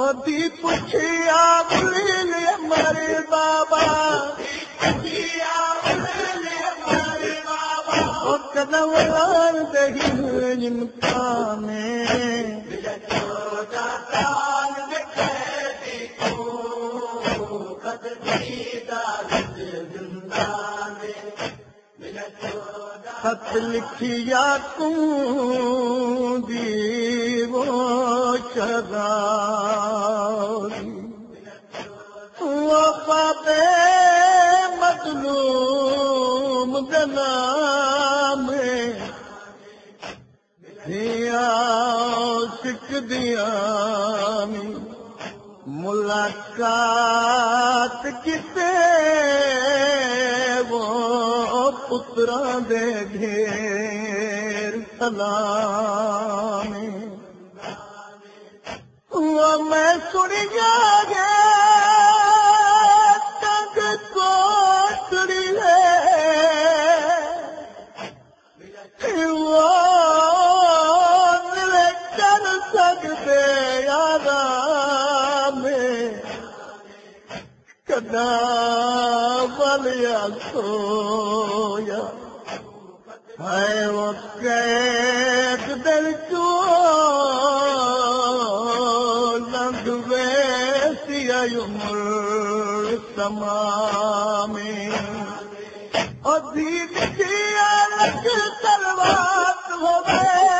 ابھی پوچھیا بولے ہمارے بابا او قدم دہی امکان خط لکھیا تم دی وہ شدا وہ بابے مظلوم دنام دیا سکھ دیا ملاقات کتے وہ پترا دے ڈھیر سلام وہ میں سنیا گیا تک کوٹڑی ہے۔ وہ میرے کر سکتے یاد کدا بلیا سویا۔ ہے وہ قید دل کو لنگ ویسی عمر تمام ادھیب کی الگ تلوات ہو گئے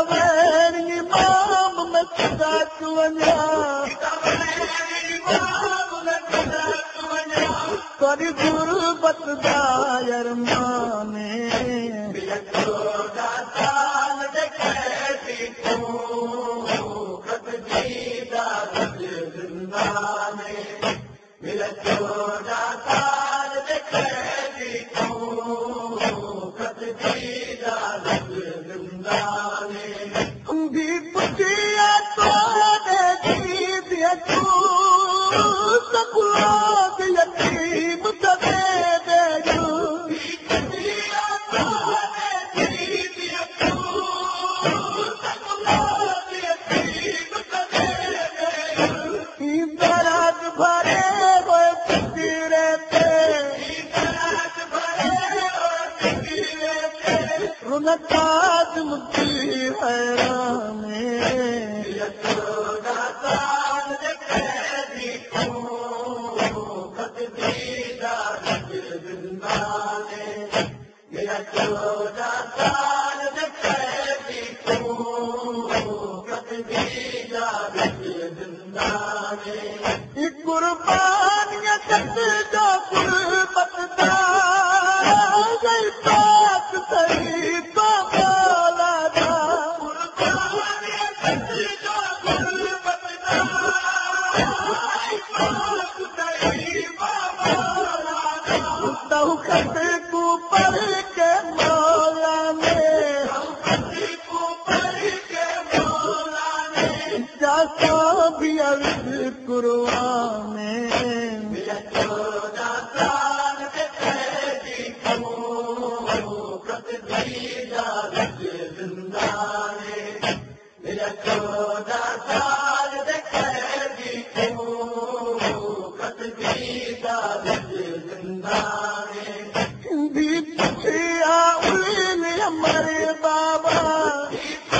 کتابیں امام میں غربت رنکات مکی حیران قربانیاں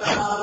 اللہ